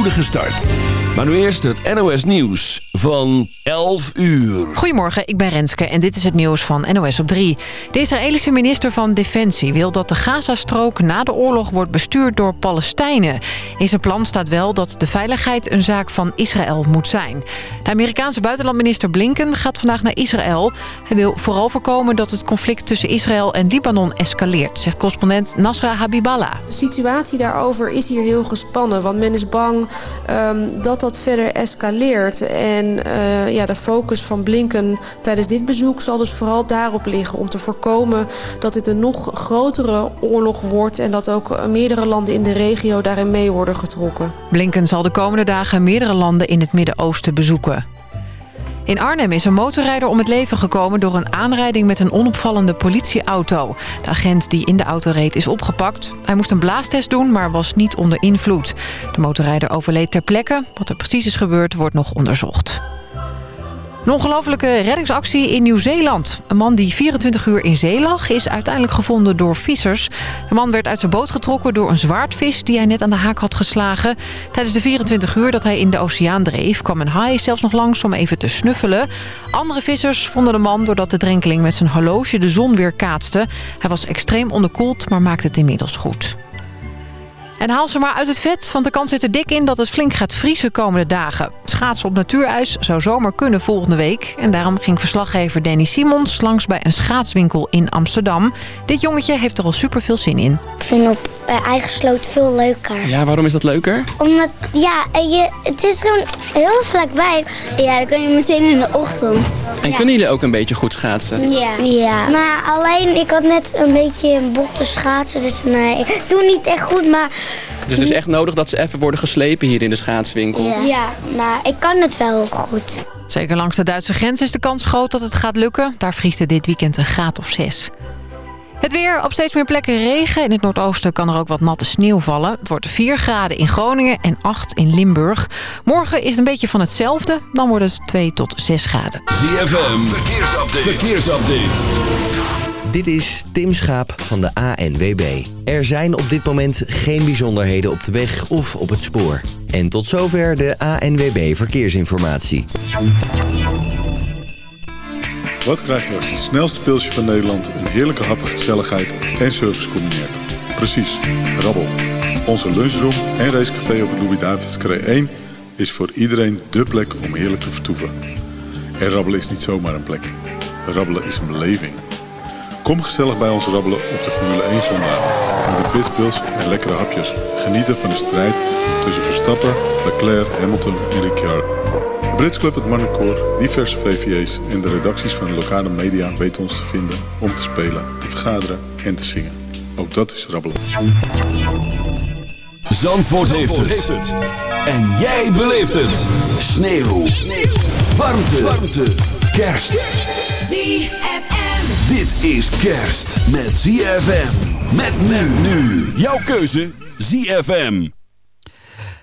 spoedige start. Maar nu eerst het NOS Nieuws van 11 uur. Goedemorgen, ik ben Renske en dit is het nieuws van NOS op 3. De Israëlische minister van Defensie wil dat de Gazastrook na de oorlog wordt bestuurd door Palestijnen. In zijn plan staat wel dat de veiligheid een zaak van Israël moet zijn. De Amerikaanse buitenlandminister Blinken gaat vandaag naar Israël. Hij wil vooral voorkomen dat het conflict tussen Israël en Libanon escaleert, zegt correspondent Nasra Habiballah. De situatie daarover is hier heel gespannen, want men is bang um, dat dat verder escaleert. En uh, ja, de focus van Blinken tijdens dit bezoek zal dus vooral daarop liggen... om te voorkomen dat dit een nog grotere oorlog wordt... en dat ook meerdere landen in de regio daarin mee worden getrokken. Blinken zal de komende dagen meerdere landen in het Midden-Oosten bezoeken. In Arnhem is een motorrijder om het leven gekomen door een aanrijding met een onopvallende politieauto. De agent die in de auto reed is opgepakt. Hij moest een blaastest doen, maar was niet onder invloed. De motorrijder overleed ter plekke. Wat er precies is gebeurd wordt nog onderzocht. Een ongelofelijke reddingsactie in Nieuw-Zeeland. Een man die 24 uur in zee lag is uiteindelijk gevonden door vissers. De man werd uit zijn boot getrokken door een zwaardvis die hij net aan de haak had geslagen. Tijdens de 24 uur dat hij in de oceaan dreef kwam een haai zelfs nog langs om even te snuffelen. Andere vissers vonden de man doordat de drenkeling met zijn horloge de zon weer kaatste. Hij was extreem onderkoeld, maar maakte het inmiddels goed. En haal ze maar uit het vet, want de kans zit er dik in dat het flink gaat vriezen komende dagen. Schaatsen op natuurijs zou zomaar kunnen volgende week. En daarom ging verslaggever Danny Simons langs bij een schaatswinkel in Amsterdam. Dit jongetje heeft er al super veel zin in. Ik vind op uh, eigen sloot veel leuker. Ja, waarom is dat leuker? Omdat, ja, je, het is gewoon heel vlakbij. Ja, dan kun je meteen in de ochtend. En ja. kunnen jullie ook een beetje goed schaatsen? Ja. ja. Maar alleen, ik had net een beetje een botte schaatsen, dus nee, ik doe niet echt goed, maar... Dus het is echt nodig dat ze even worden geslepen hier in de schaatswinkel? Ja, ja maar ik kan het wel goed. Zeker langs de Duitse grens is de kans groot dat het gaat lukken. Daar vriest het dit weekend een graad of zes. Het weer, op steeds meer plekken regen. In het noordoosten kan er ook wat natte sneeuw vallen. Het wordt 4 graden in Groningen en 8 in Limburg. Morgen is het een beetje van hetzelfde. Dan wordt het 2 tot 6 graden. ZFM, verkeersupdate. verkeersupdate. Dit is Tim Schaap van de ANWB. Er zijn op dit moment geen bijzonderheden op de weg of op het spoor. En tot zover de ANWB Verkeersinformatie. Wat krijg je als het snelste pilsje van Nederland... een heerlijke hap, gezelligheid en service combineert? Precies, rabbel. Onze lunchroom en racecafé op het Louis-David's 1... is voor iedereen dé plek om heerlijk te vertoeven. En rabbelen is niet zomaar een plek. Rabbelen is een beleving. Kom gezellig bij ons rabbelen op de Formule 1 zondag. Met pitbulls en lekkere hapjes. Genieten van de strijd tussen Verstappen, Leclerc, Hamilton en Ricciardo. De Brits Club, het Marnecoor, diverse VVA's en de redacties van de lokale media weten ons te vinden om te spelen, te vergaderen en te zingen. Ook dat is rabbelen. Zandvoort, Zandvoort heeft, het. heeft, het. En jij beleeft het. Sneeuw. Sneeuw. Warmte. Warmte. Kerst. ZFM. Dit is kerst met ZFM. Met men nu. Jouw keuze ZFM.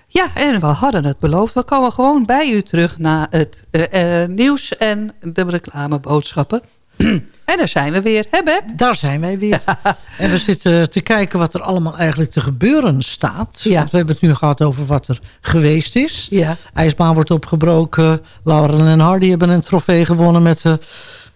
Ja, en we hadden het beloofd. We komen gewoon bij u terug na het uh, uh, nieuws en de reclameboodschappen. En daar zijn we weer, hè Beb? Daar zijn wij weer. en we zitten te kijken wat er allemaal eigenlijk te gebeuren staat. Ja. Want we hebben het nu gehad over wat er geweest is. Ja. IJsbaan wordt opgebroken. Laurel en Hardy hebben een trofee gewonnen met de,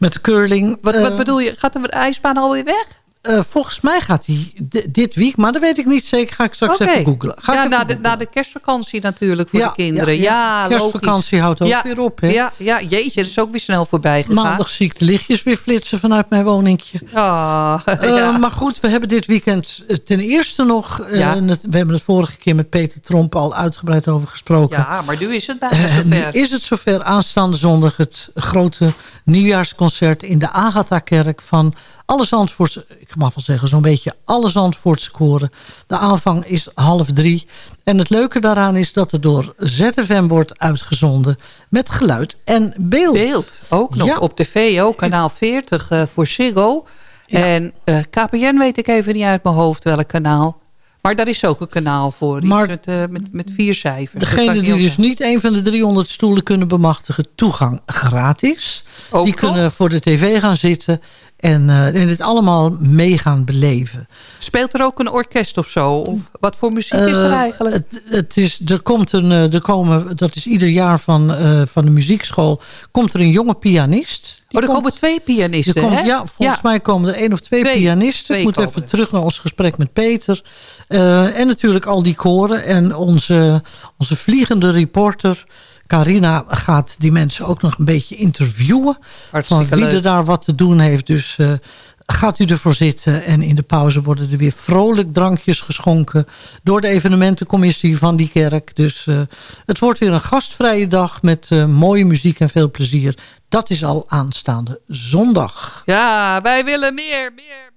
met de curling. Wat, wat bedoel je? Gaat de ijsbaan alweer weg? Uh, volgens mij gaat hij dit week, maar dat weet ik niet zeker. Ga ik straks okay. even googlen. Ga ja, ik na, de, na de kerstvakantie natuurlijk voor ja, de kinderen. Ja, ja, ja. kerstvakantie logisch. houdt ook weer op. Hè? Ja, ja, jeetje, dat is ook weer snel voorbij gegaan. Maandag zie ik de lichtjes weer flitsen vanuit mijn woningje. Oh, uh, ja. Maar goed, we hebben dit weekend ten eerste nog... Uh, we hebben het vorige keer met Peter Tromp al uitgebreid over gesproken. Ja, maar nu is het bijna zover. nu is het zover. Aanstaande zondag het grote nieuwjaarsconcert in de Agatha-kerk van alle Zandvoortse, ik mag wel zeggen zo'n beetje alle Zandvoortse koren. De aanvang is half drie. En het leuke daaraan is dat het door ZFM wordt uitgezonden met geluid en beeld. Beeld, ook nog Ja. op tv ook, kanaal 40 uh, voor Ziggo. En uh, KPN weet ik even niet uit mijn hoofd welk kanaal. Maar daar is ook een kanaal voor, Maar met, uh, met, met vier cijfers. Degene die dus niet een van de 300 stoelen kunnen bemachtigen, toegang gratis. Ook die nog? kunnen voor de tv gaan zitten En, uh, en dit allemaal mee gaan beleven. Speelt er ook een orkest of zo? Of wat voor muziek is er eigenlijk? Het, het, is, er komt een, er komen, dat is ieder jaar van, van de muziekschool... komt er een jonge pianist. Die oh, er komen twee pianisten, komt, Ja, volgens mij komen er één of twee, pianisten. Ik moet even terug naar ons gesprek met Peter. en natuurlijk al die koren. En onze, onze vliegende reporter... Carina gaat die mensen ook nog een beetje interviewen. Hartstikke van wie er daar wat te doen heeft. Dus uh, gaat u ervoor zitten. En in de pauze worden er weer vrolijk drankjes geschonken. Door de evenementencommissie van die kerk. Dus uh, het wordt weer een gastvrije dag met uh, mooie muziek en veel plezier. Dat is al aanstaande zondag. Ja, wij willen meer, meer.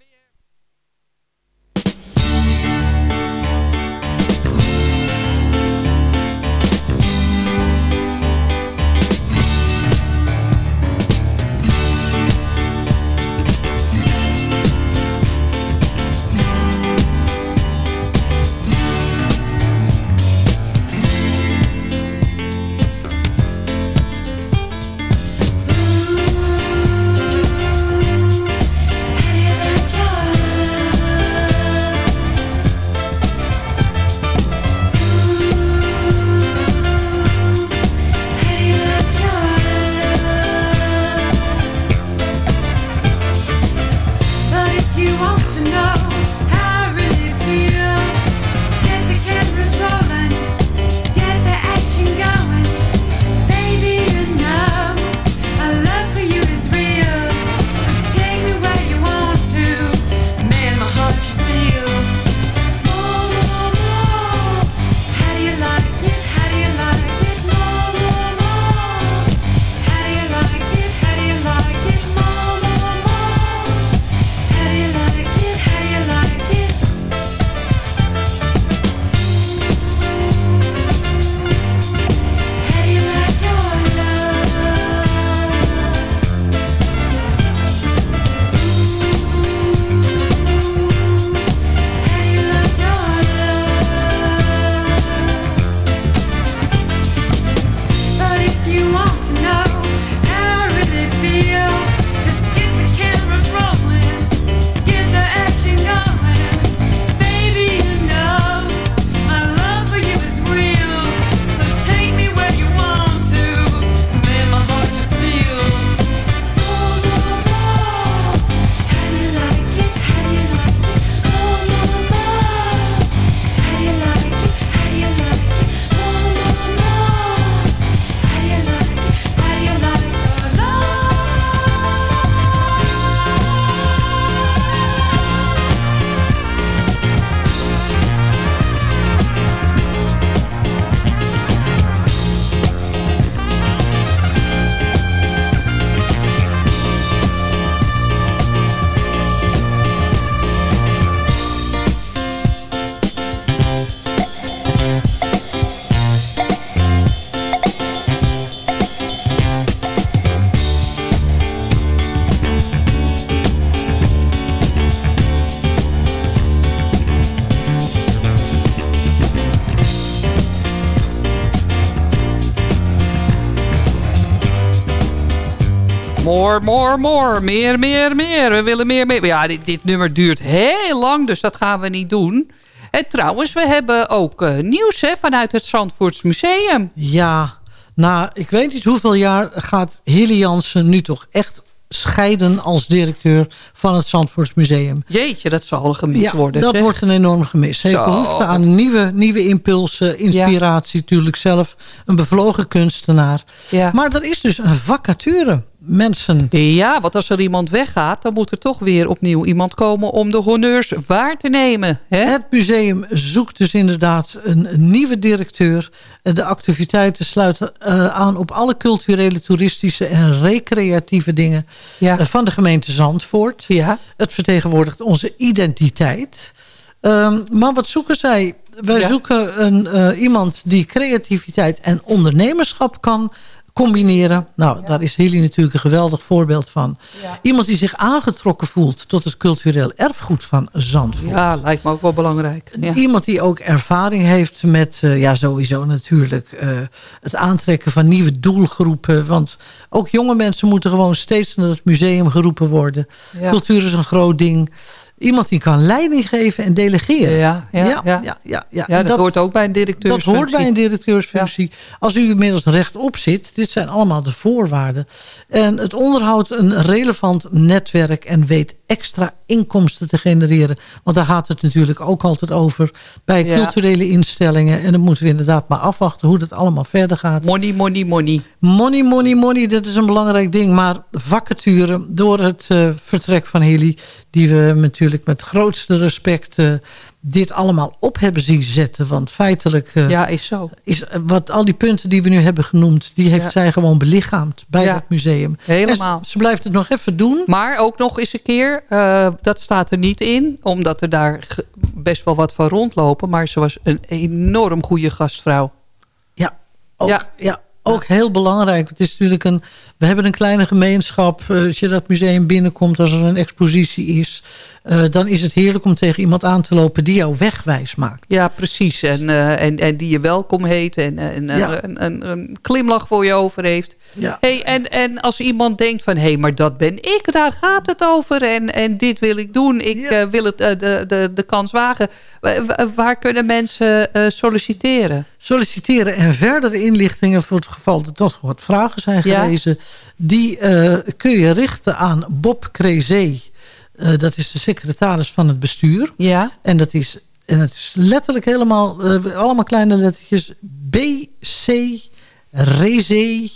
More, more, more. Meer, meer, meer. We willen meer, meer. Ja, dit, dit nummer duurt heel lang, dus dat gaan we niet doen. En trouwens, we hebben ook uh, nieuws hè, vanuit het Zandvoorts Museum. Ja, nou, ik weet niet hoeveel jaar gaat Hilly Jansen nu toch echt scheiden als directeur van het Zandvoorts Museum. Jeetje, dat zal gemist ja, worden. dat wordt een enorm gemist. Ze heeft behoefte aan nieuwe, nieuwe impulsen, inspiratie natuurlijk zelf. Een bevlogen kunstenaar. Ja. Maar er is dus een vacature mensen. Ja, want als er iemand weggaat... dan moet er toch weer opnieuw iemand komen om de honneurs waar te nemen. Hè? Het museum zoekt dus inderdaad een, nieuwe directeur. De activiteiten sluiten uh, aan op alle culturele, toeristische en recreatieve dingen... Ja. Uh, van de gemeente Zandvoort. Ja. Het vertegenwoordigt onze identiteit. Um, maar wat zoeken zij? Wij Ja. zoeken een, uh, iemand die creativiteit en ondernemerschap kan combineren. Nou, daar is Hilly natuurlijk een geweldig voorbeeld van. Iemand die zich aangetrokken voelt tot het cultureel erfgoed van Zandvoort. Ja, lijkt me ook wel belangrijk. Ja. Iemand die ook ervaring heeft met, uh, ja sowieso natuurlijk, uh, het aantrekken van nieuwe doelgroepen. Want ook jonge mensen moeten gewoon steeds naar het museum geroepen worden. Ja. Cultuur is een groot ding. Iemand die kan leiding geven en delegeren. Ja, ja, ja. ja, ja, ja. ja dat, dat, hoort ook bij een directeursfunctie. Dat hoort bij een directeursfunctie. Als u inmiddels rechtop zit, dit zijn allemaal de voorwaarden. En het onderhoudt een relevant netwerk en weet extra inkomsten te genereren. Want daar gaat het natuurlijk ook altijd over bij culturele instellingen. En dan moeten we inderdaad maar afwachten hoe dat allemaal verder gaat. Money, money, money. Money, money, money, dat is een belangrijk ding. Maar vacature door het uh, vertrek van Heli, die we natuurlijk met grootste respect uh, dit allemaal op hebben zien zetten. Want feitelijk uh, ja, is zo. Is, wat al die punten die we nu hebben genoemd... die heeft ja. zij gewoon belichaamd bij ja. het museum. Helemaal. Ze blijft het nog even doen. Maar ook nog eens een keer, dat staat er niet in... omdat er daar best wel wat van rondlopen... maar ze was een enorm goede gastvrouw. Ja, ook, ja. ja ook heel belangrijk. Het is natuurlijk een, we hebben een kleine gemeenschap. Uh, als je dat museum binnenkomt, als er een expositie is... Uh, dan is het heerlijk om tegen iemand aan te lopen die jou wegwijs maakt. Ja, precies. En, uh, en, en die je welkom heet en, en ja. een, een, een, glimlach voor je over heeft. Ja. Hey, en, en als iemand denkt van, hé, hey, maar dat ben ik, daar gaat het over. En, en dit wil ik doen, ik ja. wil het, de, de, de kans wagen. Waar kunnen mensen solliciteren? Solliciteren en verdere inlichtingen voor het geval er toch wat vragen zijn gelezen. Die kun je richten aan Bob Crezé. Uh, dat is de secretaris van het bestuur. Ja. En dat is, en het is letterlijk helemaal, uh, allemaal kleine lettertjes. BC Reze,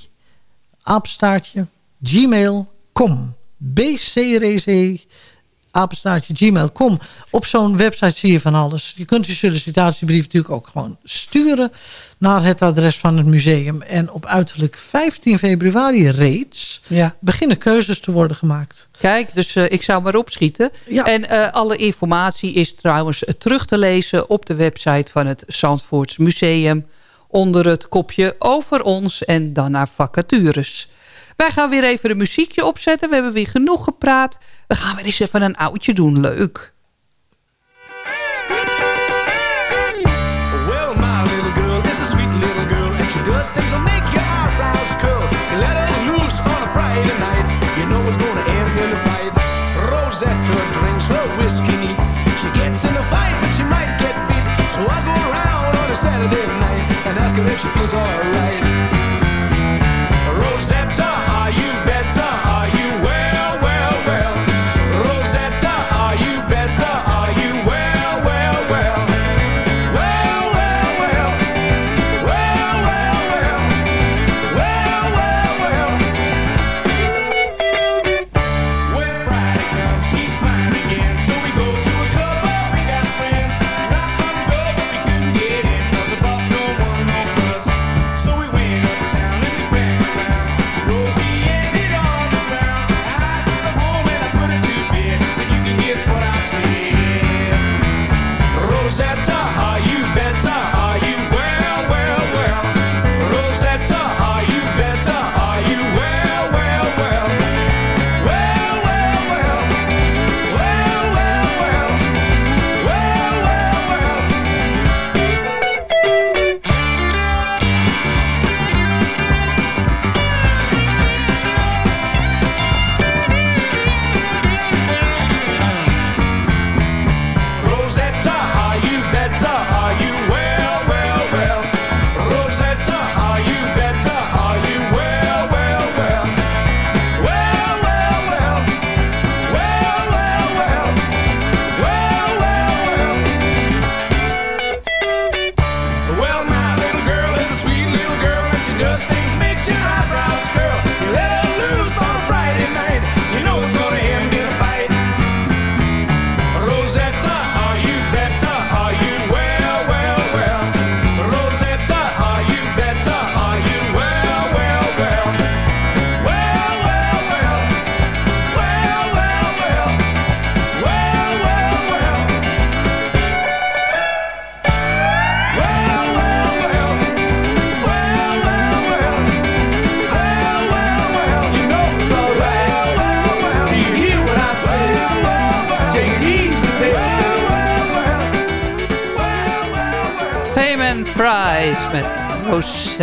apenstaartje, gmail.com. BC Reze, apenstaartje gmail.com. Op zo'n website zie je van alles. Je kunt je sollicitatiebrief natuurlijk ook gewoon sturen naar het adres van het museum. En op uiterlijk 15 februari reeds ja. beginnen keuzes te worden gemaakt. Kijk, dus uh, ik zou maar opschieten. Ja. En uh, alle informatie is trouwens terug te lezen op de website van het Zandvoorts Museum. Onder het kopje over ons en dan naar vacatures. Wij gaan weer even een muziekje opzetten. We hebben weer genoeg gepraat. We gaan weer eens even een oudje doen. Leuk. Well, my little girl is a sweet little girl. And she does things that make your eyebrows curl. You let her loose on a Friday night. You know it's gonna end in a fight. Rosetta drinks her whiskey. She gets in a fight, but she might get beat. So I go around on a Saturday night and ask her if she feels alright.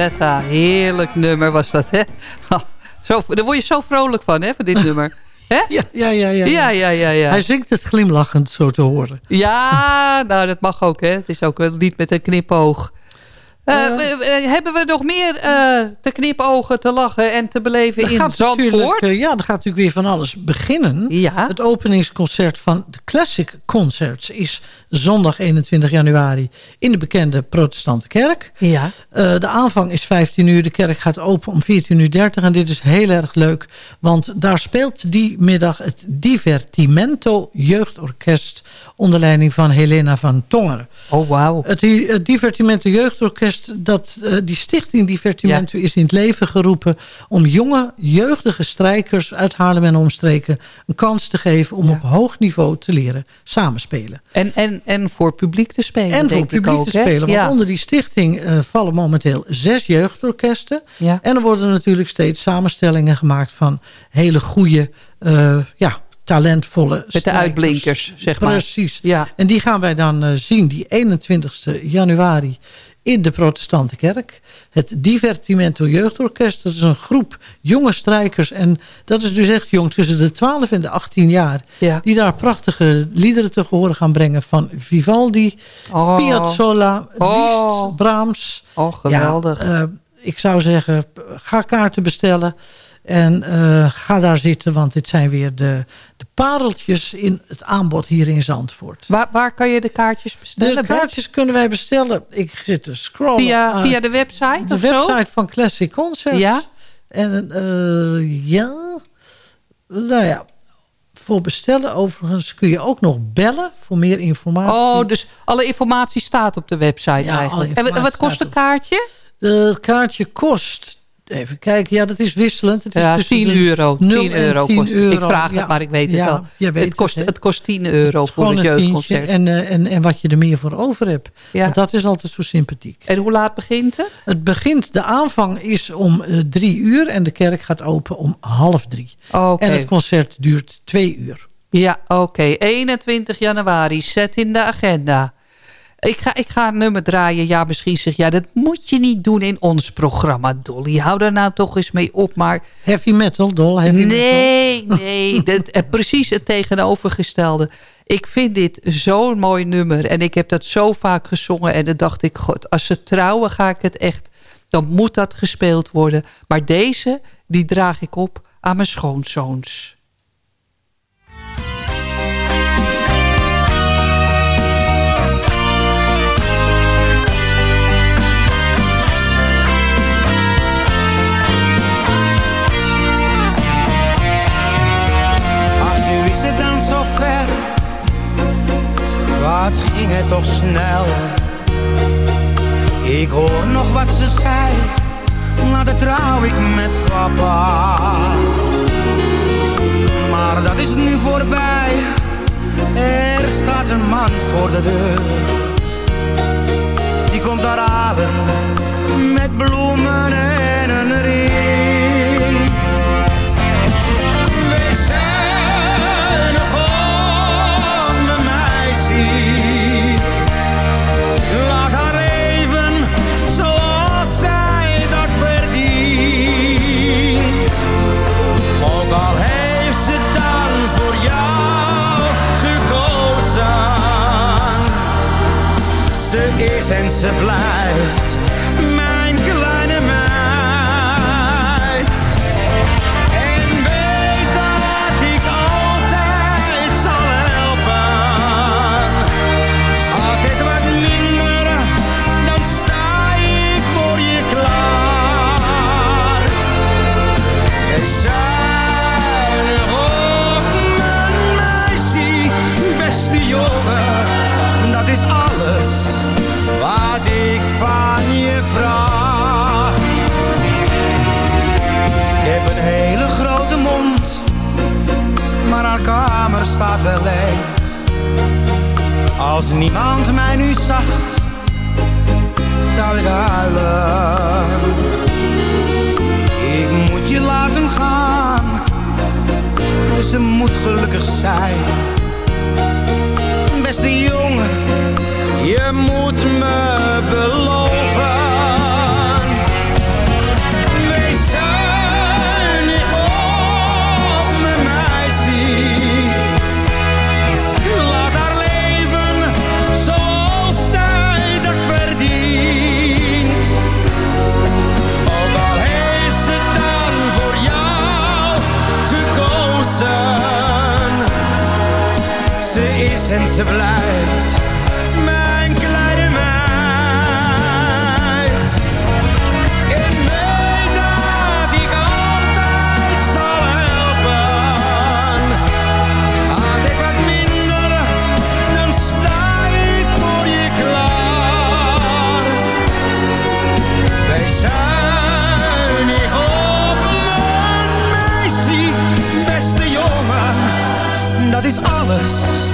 Rosetta. Heerlijk nummer was dat, hè? Oh, zo, daar word je zo vrolijk van, hè, van dit nummer. Hè? Ja, ja, ja, ja. Ja, ja, ja, ja. Hij zingt het glimlachend, zo te horen. Ja, nou, dat mag ook, hè. Het is ook een lied met een knipoog. Uh, hebben we nog meer uh, te knipogen, te lachen en te beleven in Zandvoort? Ja, er gaat natuurlijk weer van alles beginnen. Ja. Het openingsconcert van de Classic Concerts is zondag 21 januari in de bekende protestante kerk. Ja. de aanvang is 15 uur, de kerk gaat open om 14.30 uur 30 en dit is heel erg leuk, want daar speelt die middag het Divertimento Jeugdorkest onder leiding van Helena van Tongeren. Oh, wauw. Het, het Divertimento Jeugdorkest dat uh, die stichting Divertimento ja. is in het leven geroepen... om jonge, jeugdige strijkers uit Haarlem en omstreken... een kans te geven om ja. op hoog niveau te leren samenspelen. En, en, en voor publiek te spelen, En voor publiek ook, te spelen. Want ja. onder die stichting uh, vallen momenteel zes jeugdorkesten. En er worden natuurlijk steeds samenstellingen gemaakt... van hele goede... Uh, ja, talentvolle Met de uitblinkers, zeg maar. Precies. Ja. En die gaan wij dan uh, zien, die 21 januari in de protestante kerk. Het Divertimento Jeugdorkest. Dat is een groep jonge strijkers. En dat is dus echt jong, tussen de 12 en de 18 jaar. Ja. Die daar prachtige liederen te horen gaan brengen. Van Vivaldi, oh. Piazzolla, oh. Liszt, Brahms. Oh, geweldig. Ja, uh, ik zou zeggen, ga kaarten bestellen. En uh, ga daar zitten, want dit zijn weer de, de pareltjes in het aanbod hier in Zandvoort. Waar, waar kan je de kaartjes bestellen? De kaartjes kunnen wij bestellen. Ik zit te scrollen. Via, via de website De website zo? van Classic Concerts. Ja? En uh, ja, nou ja, voor bestellen overigens kun je ook nog bellen voor meer informatie. Oh, dus alle informatie staat op de website ja, eigenlijk. En wat kost een kaartje? Het kaartje kost Even kijken, ja, dat is wisselend. Het is ja, 10 euro. 10 euro, 10 euro. Ik vraag ja, het, maar ik weet het ja, wel. Weet het, kost, het, het kost 10 euro het voor het jeugdconcert. En, uh, en, en wat je er meer voor over hebt. Ja. Want dat is altijd zo sympathiek. En hoe laat begint het? Het begint, de aanvang is om uh, drie uur en de kerk gaat open om half drie. Okay. En het concert duurt twee uur. Ja, oké. Okay. 21 januari, zet in de agenda. Ik ga, ik ga een nummer draaien. Ja, misschien zeg ja, dat moet je niet doen in ons programma, Dolly. Hou daar nou toch eens mee op, maar... Heavy metal, Dol, heavy nee, metal. Nee, nee. precies het tegenovergestelde. Ik vind dit zo'n mooi nummer. En ik heb dat zo vaak gezongen. En dan dacht ik, god, als ze trouwen ga ik het echt... Dan moet dat gespeeld worden. Maar deze, die draag ik op aan mijn schoonzoons. Wat ging het toch snel. Ik hoor nog wat ze zei, later trouw ik met papa. Maar dat is nu voorbij, er staat een man voor de deur. Die komt daar halen, met bloemen is en alles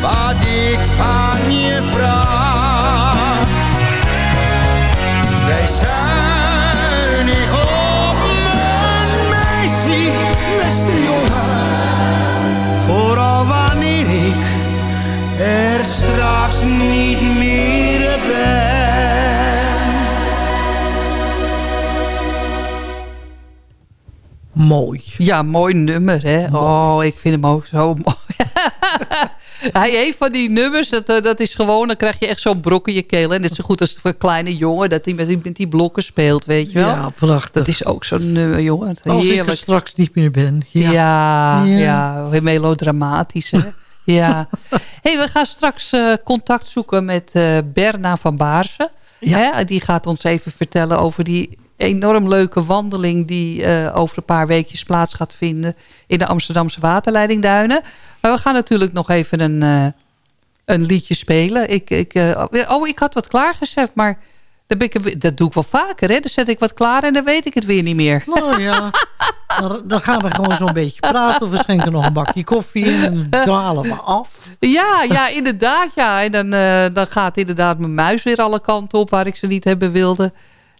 wat ik van je vraag. Wij zijn niet op mijn meisje, beste jongen. Vooral wanneer ik er straks niet meer ben. Mooi. Ja, mooi nummer, hè? Oh, ik vind hem ook zo mooi. Hij heeft van die nummers, dat, eh, dat is gewoon... dan krijg je echt zo'n brok in je keel. En net zo goed als een kleine jongen... dat hij met, die- met die blokken speelt, weet je wel? Ja, prachtig. Dat is ook zo'n nummer, jongen. Als ik er straks niet meer ben. Ja, Ja. ja, Ja. melodramatisch, hè? ja. hey, we gaan straks eh, contact zoeken met eh, Berna van Baarsen. Hè? Die gaat ons even vertellen over die enorm leuke wandeling... die eh, over een paar weekjes plaats gaat vinden... in de Amsterdamse waterleidingduinen. Maar we gaan natuurlijk nog even een, eh, een liedje spelen. Ik, ik, eh, oh, ik had wat klaargezet, maar... ben ik, dat doe ik wel vaker, hè? Dan zet ik wat klaar en dan weet ik het weer niet meer. Nou ja, dan, gaan we gewoon zo'n beetje praten. Of we schenken nog een bakje koffie in en dan dwalen we af. Ja, ja, inderdaad. Ja. En dan, dan gaat inderdaad mijn muis weer alle kanten op waar ik ze niet hebben wilde.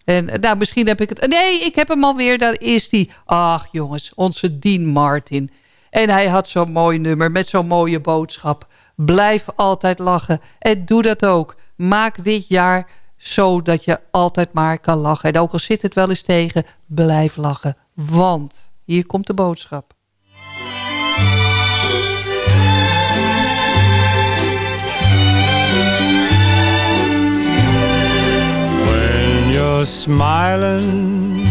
En eh, nou, misschien heb ik het... Nee, ik heb hem alweer. Daar is die. Ach jongens, onze Dean Martin. En hij had zo'n mooi nummer met zo'n mooie boodschap. Blijf altijd lachen. En doe dat ook. Maak dit jaar zo dat je altijd maar kan lachen. En ook al zit het wel eens tegen, blijf lachen. Want hier komt de boodschap. You're smiling,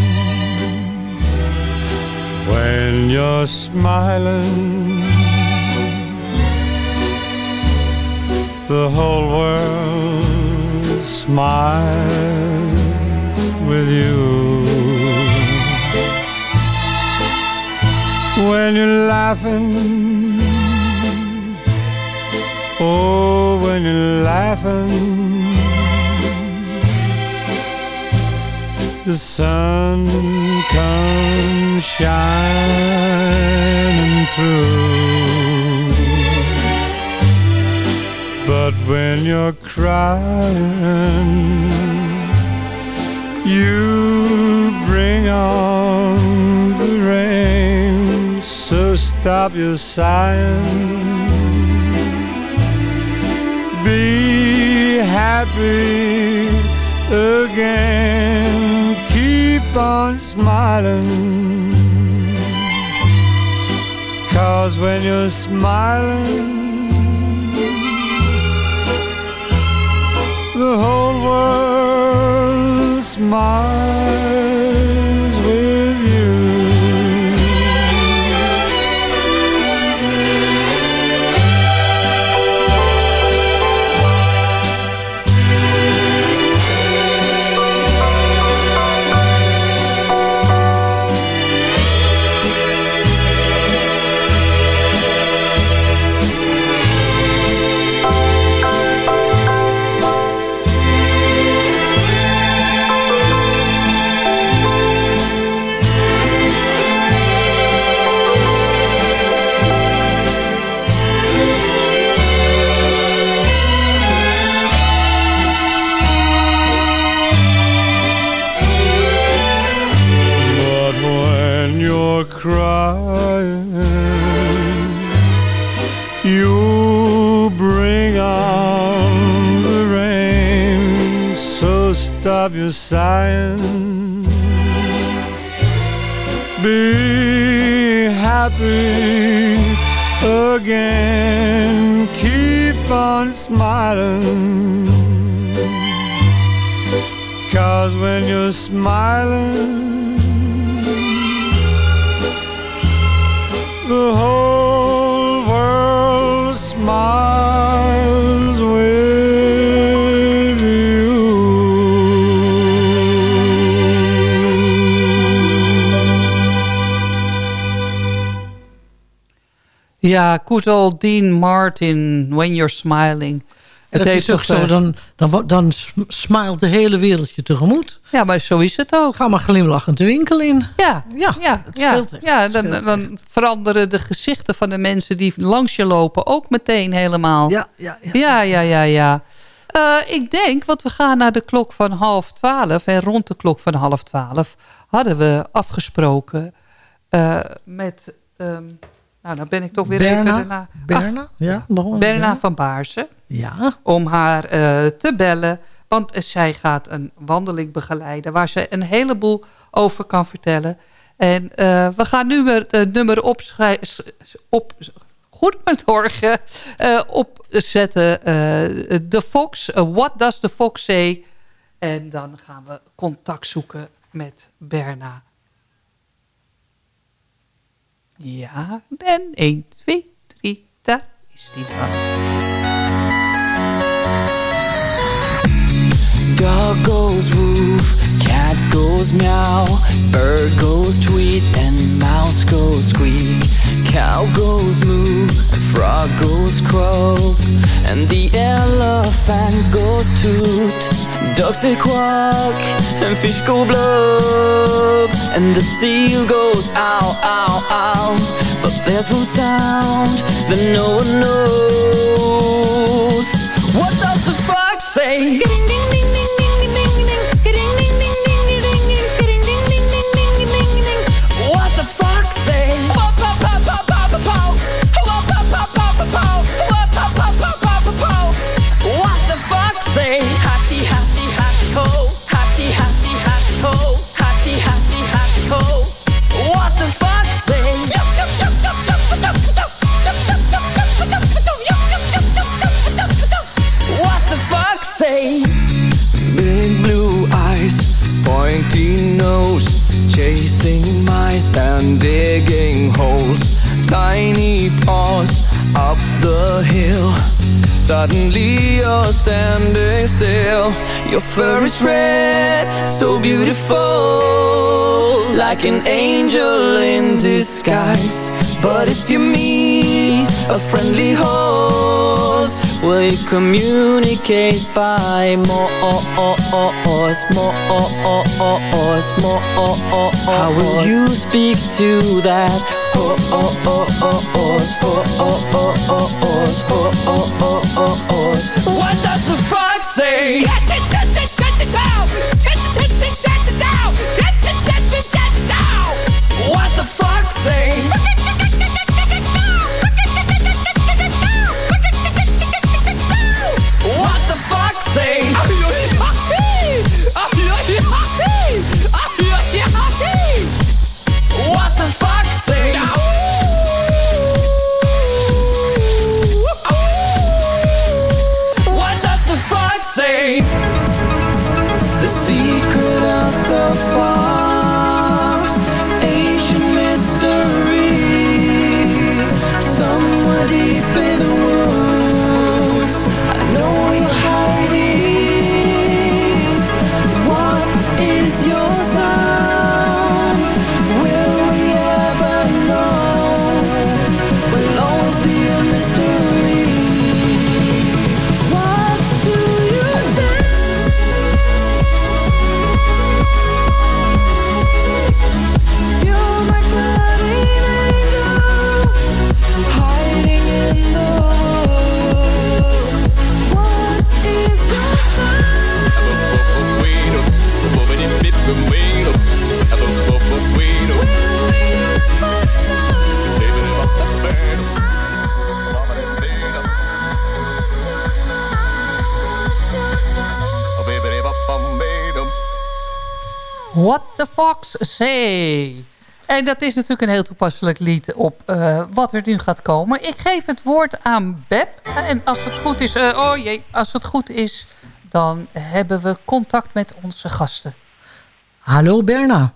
when you're smiling, the whole world smiles with you. When you're laughing, oh, when you're laughing. The sun comes shining through. But when you're crying, you bring on the rain. So stop your sighing. Be happy again. Keep on smiling. Cause when you're smiling, the whole world smiles Be happy again. Keep on smiling. Cause when you're smiling, Ja, good old Dean Martin, When You're Smiling. Het is ook zo, eh, dan, dan, dan sm- smilt de hele wereld je tegemoet. Ja, maar zo is het ook. Ga maar glimlachend de winkel in. Ja, ja, ja, het ja, echt. ja dan, dan veranderen de gezichten van de mensen die langs je lopen ook meteen helemaal. Ja, ja, ja. ja, ja, ja. ja. Eh, ik denk, want we gaan naar de klok van half twaalf. En rond de klok van half twaalf hadden we afgesproken eh, met... ehm, nou, dan ben ik toch weer Berna? even daarna... Berna? Ja? Berna Berna? van Baarsen. Ja. Om haar eh, te bellen. Want zij gaat een wandeling begeleiden... waar ze een heleboel over kan vertellen. En eh, we gaan nu het eh, nummer opschrijven... Op, Goedemorgen. eh opzetten. The Fox. What does the Fox say? En dan gaan we contact zoeken met Berna. Ja, en 1, 2, 3, daar is die dan. Dog goes woof, cat goes meow, bird goes tweet, and mouse goes squeak. Cow goes moo, frog goes croak, and the elephant goes toot. Ducks say quack, and fish go blub, and the seal goes ow, ow, ow. But there's one sound that no one knows. What does the fox say? What the fuck say? What chasing mice and digging holes. Tiny paws up the hill. Suddenly you're standing still. Your fur is red, so beautiful, like an angel in disguise. But if you meet a friendly horse, will you communicate by more, more, more? How will you speak to that horse? What En dat is natuurlijk een heel toepasselijk lied op eh, wat er nu gaat komen. Ik geef het woord aan Beb. En als het goed is, eh, oh jee, als het goed is, dan hebben we contact met onze gasten. Hallo Berna.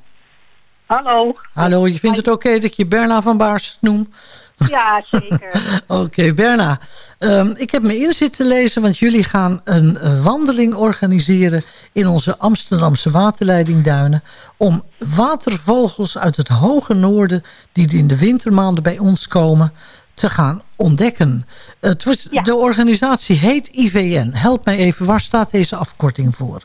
Hallo. Hallo, je vindt het oké dat ik je Berna van Baars noem? Ja, zeker. Oké, Berna. Ehm, ik heb me in zitten lezen, want jullie gaan een eh, wandeling organiseren in onze Amsterdamse waterleidingduinen. Om watervogels uit het hoge noorden, die in de wintermaanden bij ons komen, te gaan ontdekken. Het wordt, De organisatie heet IVN. Help mij even, waar staat deze afkorting voor?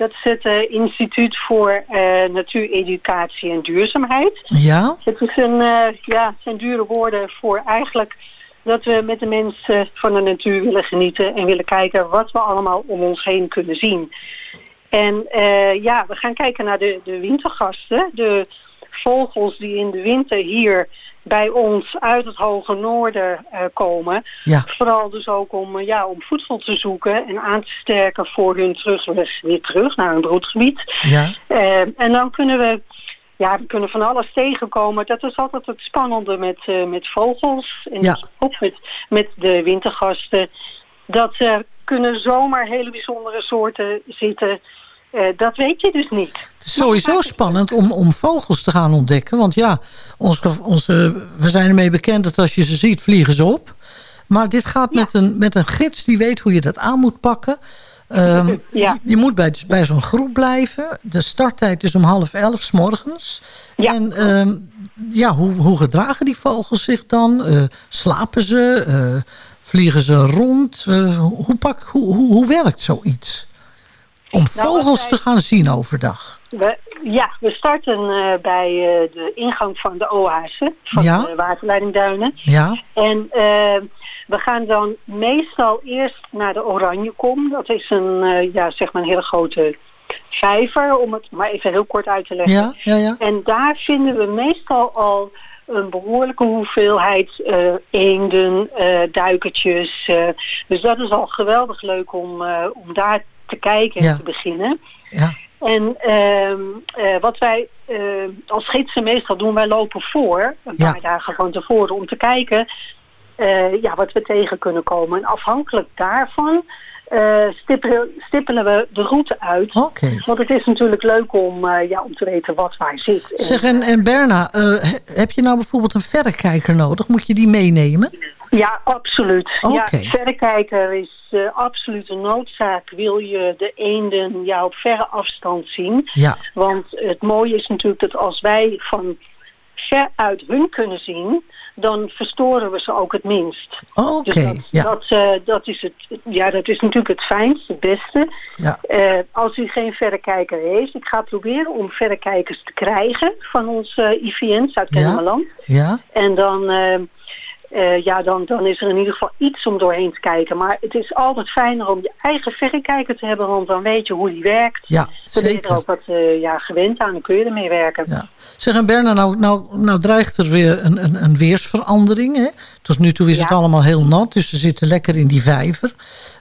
Dat is het eh, Instituut voor uh, Natuureducatie en Duurzaamheid. Ja? Het is een, uh, ja, zijn dure woorden voor eigenlijk dat we met de mensen van de natuur willen genieten en willen kijken wat we allemaal om ons heen kunnen zien. En ja, we gaan kijken naar de, de wintergasten, de vogels die in de winter hier bij ons uit het hoge noorden uh, komen. Ja. Vooral dus ook om, uh, ja, om voedsel te zoeken en aan te sterken voor hun terugweg weer terug naar hun broedgebied. Ja. Uh, en dan kunnen we, ja, we kunnen van alles tegenkomen. Dat is altijd het spannende met, met vogels en ja. ook met, met de wintergasten. Dat kunnen zomaar hele bijzondere soorten zitten uh, dat weet je dus niet. Het is sowieso spannend om, om vogels te gaan ontdekken. Want ja, onze, onze, we zijn ermee bekend dat als je ze ziet, vliegen ze op. Maar dit gaat met, een, met een gids die weet hoe je dat aan moet pakken. Um, ja. je, je, moet bij, bij zo'n groep blijven. De starttijd is om half elf s morgens. Ja. En um, ja, hoe, hoe gedragen die vogels zich dan? Uh, slapen ze? Uh, vliegen ze rond? Hoe, pak, hoe, hoe, hoe werkt zoiets? Om Nou, vogels wij- te gaan zien overdag. We, ja, we starten uh, bij uh, de ingang van de oase, van Ja. de waterleidingduinen. Ja, En uh, we gaan dan meestal eerst naar de Oranjekom. Dat is een, ja, zeg maar een hele grote vijver, om het maar even heel kort uit te leggen. ja, ja, ja. En daar vinden we meestal al een behoorlijke hoeveelheid uh, eenden, uh, duikertjes. Uh, dus dat is al geweldig leuk om, om daar te kijken en Ja. te beginnen. Ja. En ehm, eh, wat wij eh, als gidsen meestal doen, wij lopen voor, een Ja. paar dagen van tevoren, om te kijken eh, ja, wat we tegen kunnen komen. En afhankelijk daarvan eh, stippelen, stippelen we de route uit. Want het is natuurlijk leuk om, ja, om te weten wat waar zit. Zeg, en, en Berna, he- heb je nou bijvoorbeeld een verrekijker nodig? Moet je die meenemen? Ja, absoluut. Ja, verrekijker is eh, absoluut een noodzaak. Wil je de eenden ja, op verre afstand zien? Ja. Want het mooie is natuurlijk dat als wij van ver uit hun kunnen zien... dan verstoren we ze ook het minst. Oké, Dus dat, ja. dat, eh, dat, is het, ja, dat is natuurlijk het fijnste, het beste. Ja. Eh, als u geen verrekijker heeft, ik ga proberen om verrekijkers te krijgen van ons IVN, Zuid-Kennemerland. Ja? En dan, eh, ja, dan, dan is er in ieder geval iets om doorheen te kijken. Maar het is altijd fijner om je eigen verrekijker te hebben, want dan weet je hoe die werkt. Ja, Dan ben je er ook wat eh, ja, gewend aan, dan kun je ermee werken. Ja. Zeg, en Berna, nou, nou, nou dreigt er weer een, een, een weersverandering. Hè? Tot nu toe is het allemaal heel nat, dus ze zitten lekker in die vijver.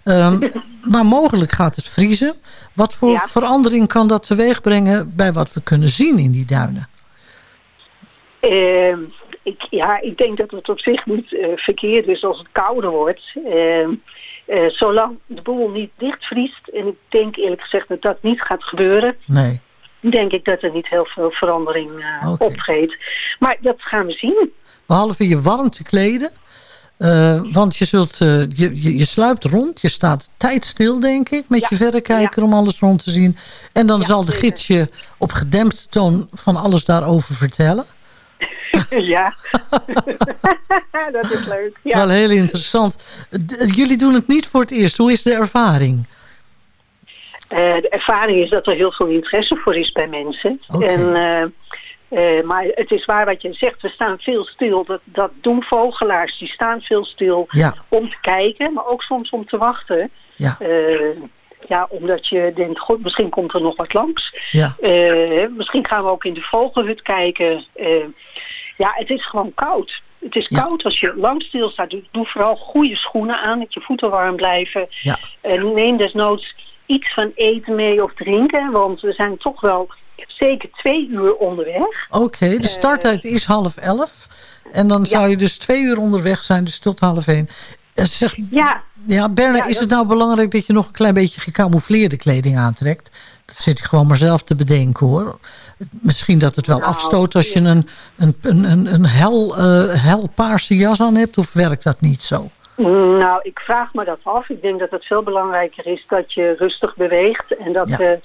Ehm, maar mogelijk gaat het vriezen. Wat voor Ja. verandering kan dat teweeg brengen bij wat we kunnen zien in die duinen? Eh, ik, ja, ik denk dat het op zich niet eh, verkeerd is als het kouder wordt. Eh, eh, zolang de boel niet dichtvriest, en ik denk eerlijk gezegd dat dat niet gaat gebeuren, Nee. denk ik dat er niet heel veel verandering eh, Oké. optreedt. Maar dat gaan we zien. Behalve je warm te kleden. Want je, zult, je, je, je sluipt rond. Je staat tijdstil, denk ik, met Ja, je verrekijker om alles rond te zien. En dan zal de gids je op gedempte toon van alles daarover vertellen. ja, dat is leuk. Ja. Wel heel interessant. D- Jullie doen het niet voor het eerst. Hoe is de ervaring? Eh, de ervaring is dat er heel veel interesse voor is bij mensen. En, eh, eh, maar het is waar wat je zegt, we staan veel stil. Dat, dat doen vogelaars, die staan veel stil Ja. om te kijken, maar ook soms om te wachten. Ja. Eh, ja, omdat je denkt, god, misschien komt er nog wat langs. Ja. Eh, misschien gaan we ook in de vogelhut kijken. Eh, ja, het is gewoon koud. Het is Ja. koud als je lang stilstaat. Doe, doe vooral goede schoenen aan, dat je voeten warm blijven. Ja. En neem desnoods iets van eten mee of drinken. Want we zijn toch wel zeker twee uur onderweg. Oké, de starttijd is half elf. En dan zou je dus twee uur onderweg zijn, dus tot half één. Eh, Zeg, Ja, ja, Berna, Ja, is dat- het nou belangrijk dat je nog een klein beetje gecamoufleerde kleding aantrekt? Dat zit ik gewoon maar zelf te bedenken hoor. Misschien dat het wel Nou, afstoot als je een, een, een, een, hel, eh, helpaarse jas aan hebt, of werkt dat niet zo? Nou, ik vraag me dat af. Ik denk dat het veel belangrijker is dat je rustig beweegt. En dat, Ja. eh,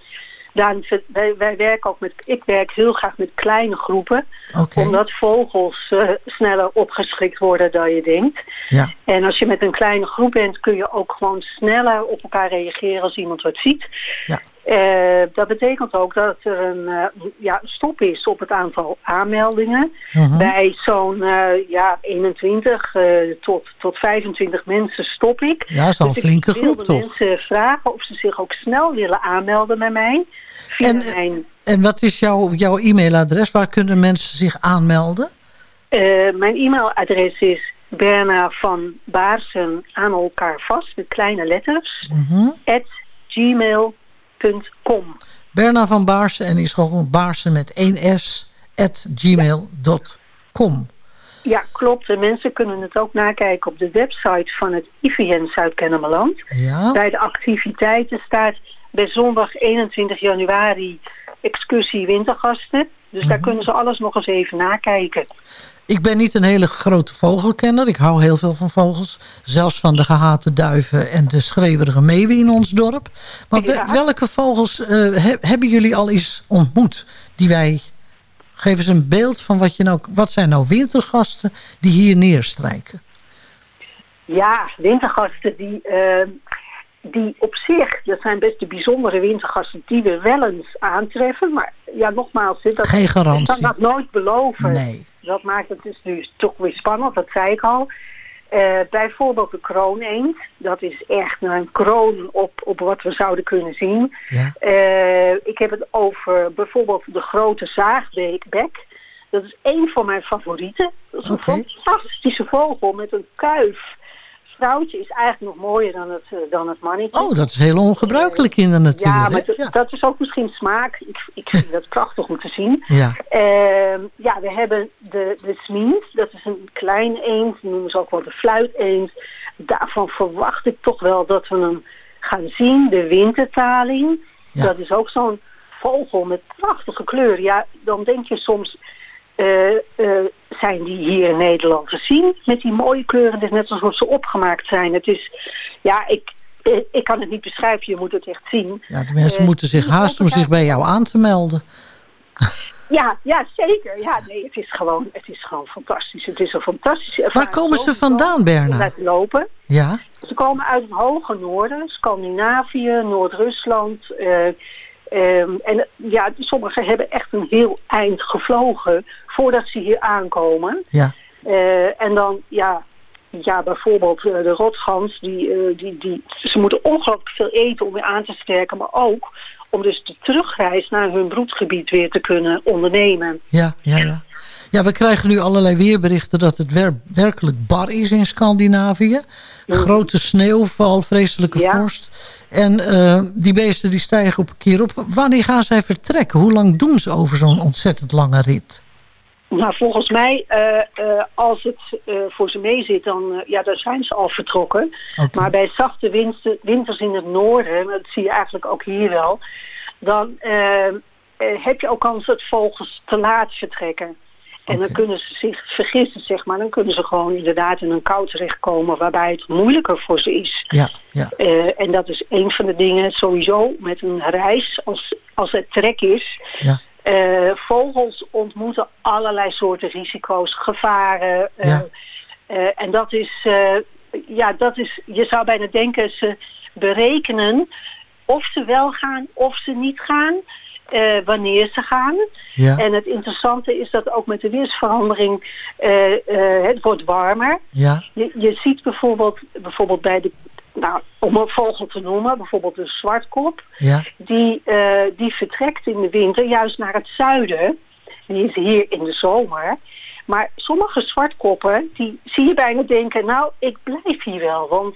Daarom, wij, wij werken ook met, ik werk heel graag met kleine groepen. Omdat vogels eh, sneller opgeschrikt worden dan je denkt. Ja. En als je met een kleine groep bent, kun je ook gewoon sneller op elkaar reageren als iemand wat ziet. Ja. Eh, dat betekent ook dat er een eh, ja, stop is op het aantal aanmeldingen. Mhm. Bij zo'n eh, ja, 21 eh, tot, tot 25 mensen stop ik. Ja, zo'n Dus flinke groep toch? mensen vragen of ze zich ook snel willen aanmelden bij mij. Via En- mijn, En wat is jouw, jouw e-mailadres? Waar kunnen mensen zich aanmelden? mijn e-mailadres is Berna van Baarsen aan elkaar vast met kleine letters. Mhm. at gmail.com. Berna van Baarsen en is gewoon Baarsen met 1 s at gmail.com. Ja, klopt. De mensen kunnen het ook nakijken op de website van het IVN Zuid-Kennemerland. Ja. Bij de activiteiten staat bij zondag 21 januari excursie wintergasten. Dus daar kunnen ze alles nog eens even nakijken. Ik ben niet een hele grote vogelkenner. Ik hou heel veel van vogels. Zelfs van de gehate duiven en de schreeuwerige meeuwen in ons dorp. Maar Ja. welke vogels eh, he- hebben jullie al eens ontmoet? Die wij... Geef eens een beeld van wat, je nou, wat zijn nou wintergasten die hier neerstrijken. Ja, wintergasten die, eh, die op zich, dat zijn best de bijzondere wintergasten die we wel eens aantreffen. Maar ja, nogmaals, dat, Geen garantie. ik kan dat nooit beloven. Nee. Dat maakt het dus nu toch weer spannend, dat zei ik al. Eh, bijvoorbeeld de krooneend. Dat is echt een kroon op, op wat we zouden kunnen zien. Ja. Eh, ik heb het over bijvoorbeeld de grote zaagbek. Dat is één van mijn favorieten. Dat is een fantastische vogel met een kuif. Vrouwtje is eigenlijk nog mooier dan het, eh, dan het mannetje. Oh, dat is heel ongebruikelijk in de natuur. Ja, maar dat- dat is ook misschien smaak. Ik, ik vind dat prachtig om te zien. Ja. Ehm, ja, we hebben de, de smient. Dat is een klein eend. Die noemen ze ook wel de fluiteend. Daarvan verwacht ik toch wel dat we hem gaan zien. De wintertaling. Ja. Dat is ook zo'n vogel met prachtige kleuren. Ja, dan denk je soms... eh, eh, zijn die hier in Nederland te zien met die mooie kleuren? Het is net alsof ze opgemaakt zijn. Het is, ja, ik, eh, ik kan het niet beschrijven, je moet het echt zien. Ja, de mensen moeten zich haasten om zich bij jou aan te melden. Ja, ja, zeker. Ja, nee, het is gewoon, het is gewoon fantastisch. Het is een fantastische Waar ervaring. komen ze vandaan, Berna? Lopen. Ja, Ze komen uit het hoge noorden, Scandinavië, Noord-Rusland. Ehm, en ja, sommigen hebben echt een heel eind gevlogen voordat ze hier aankomen. ja. Eh, en dan, ja, ja bijvoorbeeld eh, de rotgans, die, eh, die, die, ze moeten ongelooflijk veel eten om weer aan te sterken, maar ook om dus de terugreis naar hun broedgebied weer te kunnen ondernemen. Ja, ja, ja. Ja, we krijgen nu allerlei weerberichten dat het wer- werkelijk bar is in Scandinavië. Grote sneeuwval, vreselijke Ja. vorst. En eh, die beesten die stijgen op een keer op. Wanneer gaan zij vertrekken? Hoe lang doen ze over zo'n ontzettend lange rit? Nou, volgens mij, eh, eh, als het voor ze mee zit, dan, ja, dan zijn ze al vertrokken. Maar bij zachte winter, winters in het noorden, dat zie je eigenlijk ook hier wel, dan heb je ook kans dat vogels te laat vertrekken. En dan kunnen ze zich vergissen, zeg maar. Dan kunnen ze gewoon inderdaad in een kou terechtkomen waarbij het moeilijker voor ze is. Ja, ja. Eh, en dat is een van de dingen sowieso met een reis, als, als het trek is. Ja. Eh, vogels ontmoeten allerlei soorten risico's, gevaren. eh, Ja. en dat is, ja, dat is, je zou bijna denken, ze berekenen of ze wel gaan of ze niet gaan, eh, wanneer ze gaan. Ja. En het interessante is dat ook met de weersverandering, eh, eh, het wordt warmer. Ja, Je, je ziet bijvoorbeeld, bijvoorbeeld bij de, nou, om een vogel te noemen, bijvoorbeeld de zwartkop, ja, die, die vertrekt in de winter juist naar het zuiden. Die is hier in de zomer. Maar sommige zwartkoppen, die zie je bijna denken, nou, ik blijf hier wel. Want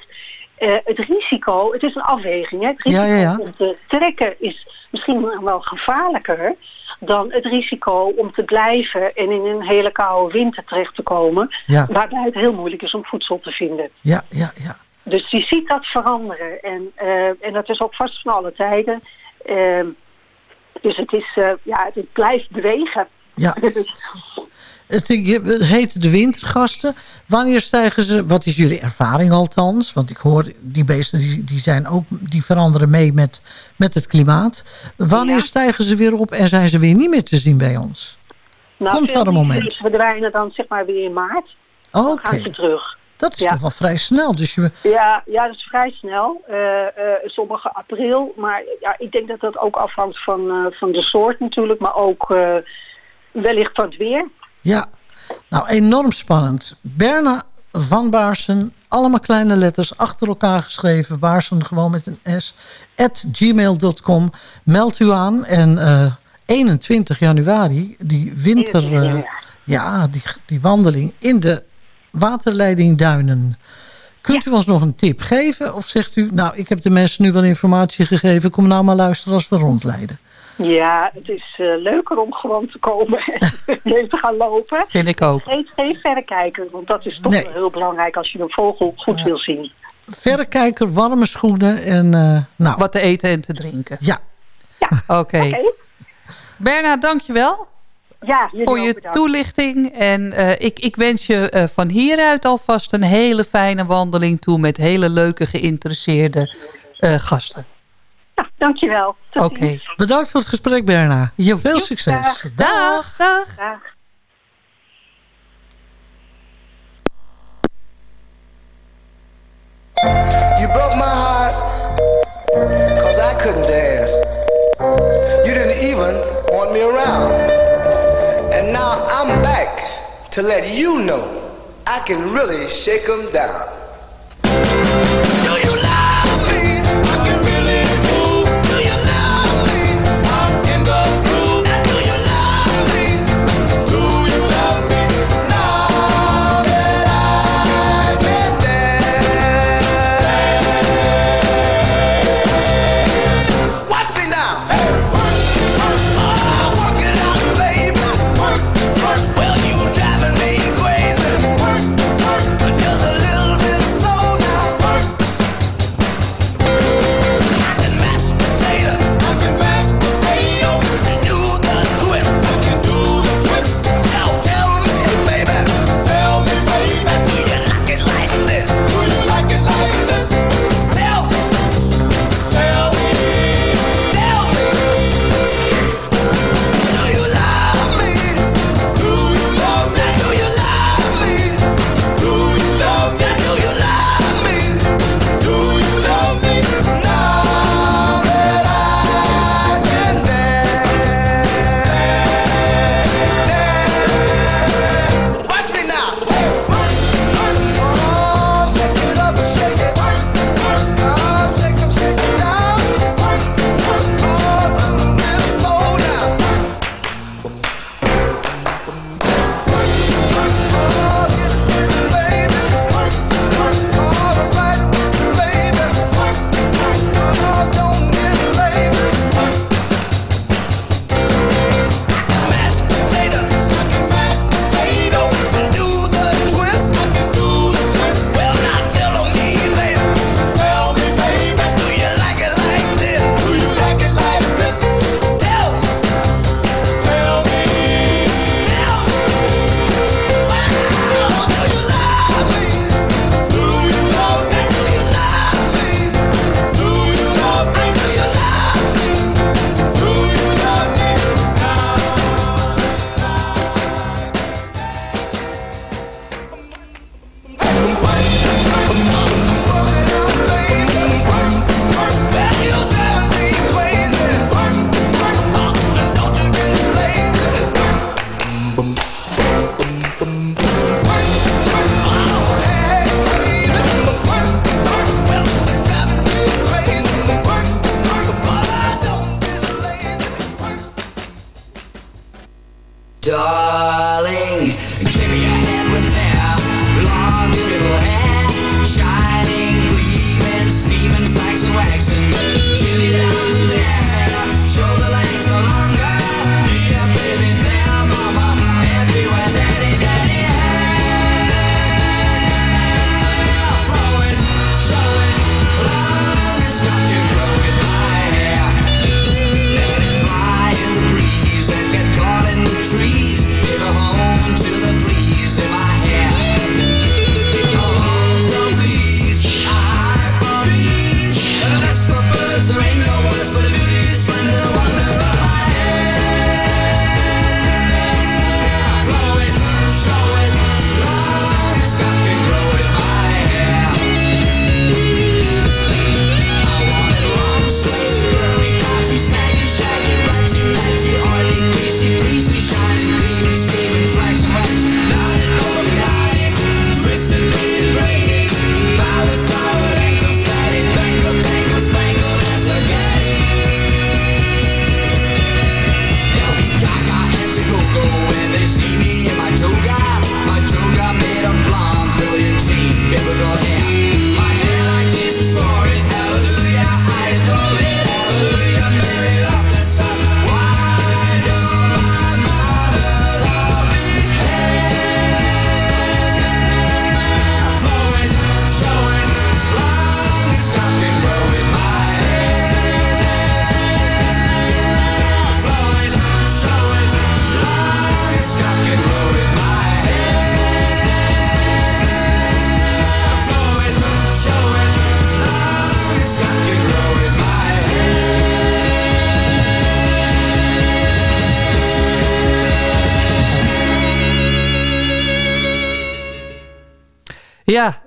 eh, het risico, het is een afweging. Hè? Het risico ja, ja. om te trekken is misschien wel gevaarlijker dan het risico om te blijven en in een hele koude winter terecht te komen. Waarbij het heel moeilijk is om voedsel te vinden. ja, ja, ja. Dus je ziet dat veranderen. En, eh, en dat is ook vast van alle tijden. Ehm, dus het, is, eh, ja, het blijft bewegen. Ja. Het, heet de wintergasten. Wanneer stijgen ze, wat is jullie ervaring althans? Want ik hoor, die beesten die, die, zijn ook, die veranderen mee met, met het klimaat. Wanneer Ja. stijgen ze weer op en zijn ze weer niet meer te zien bij ons? Nou, Komt er een moment? dieren verdwijnen dan zeg maar weer in maart. Oh, Dan Oké, gaan ze terug. dat is Ja. toch wel vrij snel. Dus je, Ja, ja, dat is vrij snel. Eh, sommige april. Maar ja, ik denk dat dat ook afhangt van, eh, van de soort natuurlijk. Maar ook wellicht van het weer. Ja, nou enorm spannend. Berna van Baarsen, allemaal kleine letters achter elkaar geschreven. Baarsen gewoon met een S. At gmail.com. Meld u aan en eh, 21 januari die winter... eh, ja, die, die wandeling in de waterleidingduinen. Kunt u ons nog een tip geven? Of zegt u, nou, ik heb de mensen nu wel informatie gegeven. Kom nou maar luisteren als we rondleiden. Ja, het is eh, leuker om gewoon te komen en even te gaan lopen. Vind ik ook. Geen, geen verrekijker, want dat is toch Nee. wel heel belangrijk als je een vogel goed wil zien. Verrekijker, warme schoenen en eh, nou, Wat te eten en te drinken. ja. Oké. Berna, dankjewel Ja, voor je bedankt. toelichting. En eh, ik, ik wens je eh, van hieruit alvast een hele fijne wandeling toe... met hele leuke geïnteresseerde eh, gasten. Dankjewel. Tot Oké. Bedankt voor het gesprek, Berna. Je veel succes. Dag, dag. Dag. You broke my heart, cause I couldn't dance. You didn't even want me around. And now I'm back to let you know I can really shake 'em down.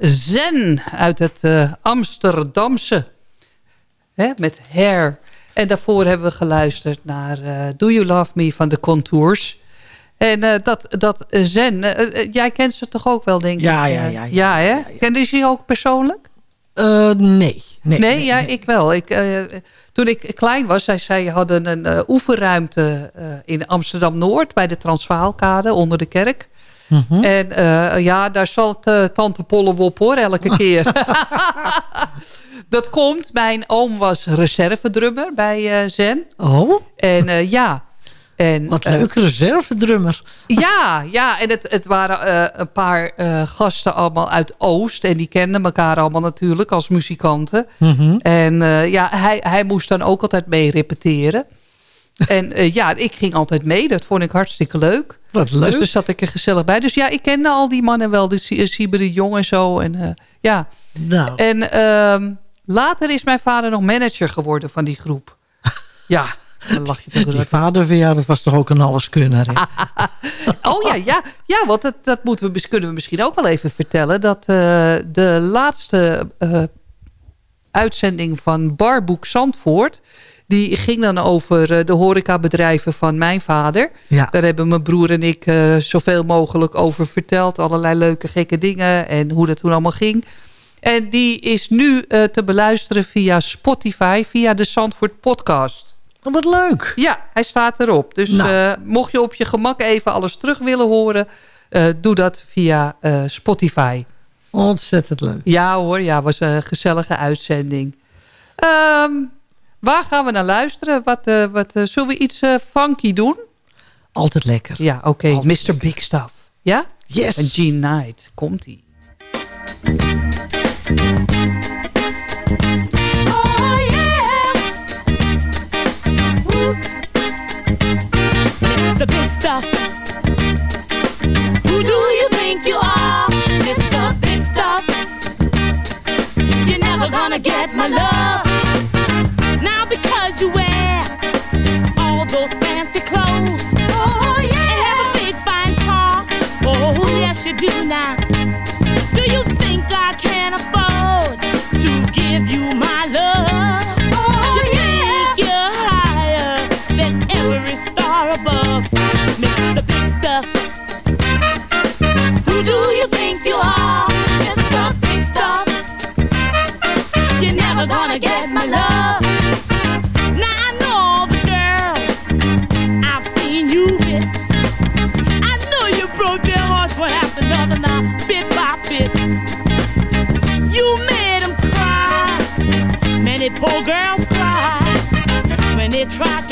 Zen uit het eh, Amsterdamse. Hè, met Hair. En daarvoor hebben we geluisterd naar eh, Do You Love Me van de Contours. En eh, dat, dat Zen, jij kent ze toch ook wel, denk Ja, ik? ja, ja, ja. Ja, hè? Kende je ze ook persoonlijk? Eh, nee. Nee, nee, ja, ik wel. Ik, toen ik klein was, zij, zij hadden een oefenruimte in Amsterdam-Noord... bij de Transvaalkade onder de kerk. Mhm. En eh, ja, daar zat eh, tante Polle op hoor, elke keer. dat komt, mijn oom was reservedrummer bij eh, Zen. Oh? En ja... En, Wat leuk, reservedrummer. ja, ja, en het, het waren een paar gasten allemaal uit Oost. En die kenden elkaar allemaal natuurlijk als muzikanten. Mhm. En ja, hij, hij moest dan ook altijd mee repeteren. En eh, ja, ik ging altijd mee. Dat vond ik hartstikke leuk. Wat leuk. Dus daar zat ik er gezellig bij. Dus ja, ik kende al die mannen wel. De Sie- Siebe de Jong en zo. En, eh, ja. Nou, En ehm, later is mijn vader nog manager geworden van die groep. ja, dan lach je toch die vader van jou, dat was toch ook een alleskunner, hè? Oh ja, ja, ja want dat, dat moeten we, kunnen we misschien ook wel even vertellen. Dat eh, de laatste eh, uitzending van Barboek Zandvoort... die ging dan over eh, de horecabedrijven van mijn vader. Ja. Daar hebben mijn broer en ik eh, zoveel mogelijk over verteld. Allerlei leuke, gekke dingen en hoe dat toen allemaal ging. En die is nu eh, te beluisteren via Spotify, via de Zandvoort podcast. Oh, wat leuk. Ja, hij staat erop. Dus Nou. mocht je op je gemak even alles terug willen horen... doe dat via Spotify. Ontzettend leuk. Ja hoor, ja, was een gezellige uitzending. Ehm, waar gaan we naar luisteren? Wat, eh, wat, eh, zullen we iets eh, funky doen? Altijd lekker. Ja, oké. Mr. Big Stuff. Ja? Yes. En Gene Knight. Komt-ie. Mr. Big Stuff. Who do you think you are, Mr. Big Stuff? You're never gonna get my love.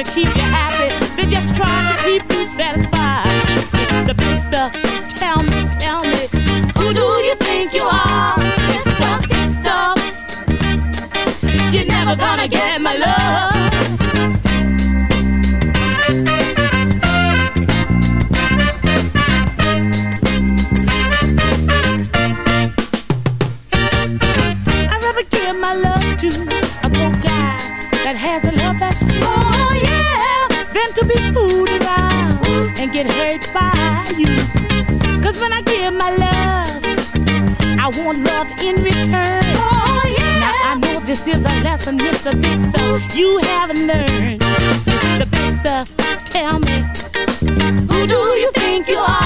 To keep you happy, I want love in return. Oh, yeah. Now I know this is a lesson, Mr. Big Stuff, you haven't learned. Mr. Big Stuff, tell me, who do you think you are,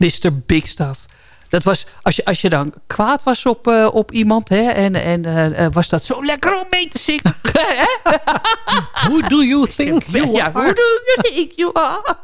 Mr. Big Stuff? Dat was, als je, als je dan kwaad was op, eh, op iemand... Hè, en, en eh, eh, was dat zo lekker om mee te zingen. Who do you think you ja, are? Who do you think you are?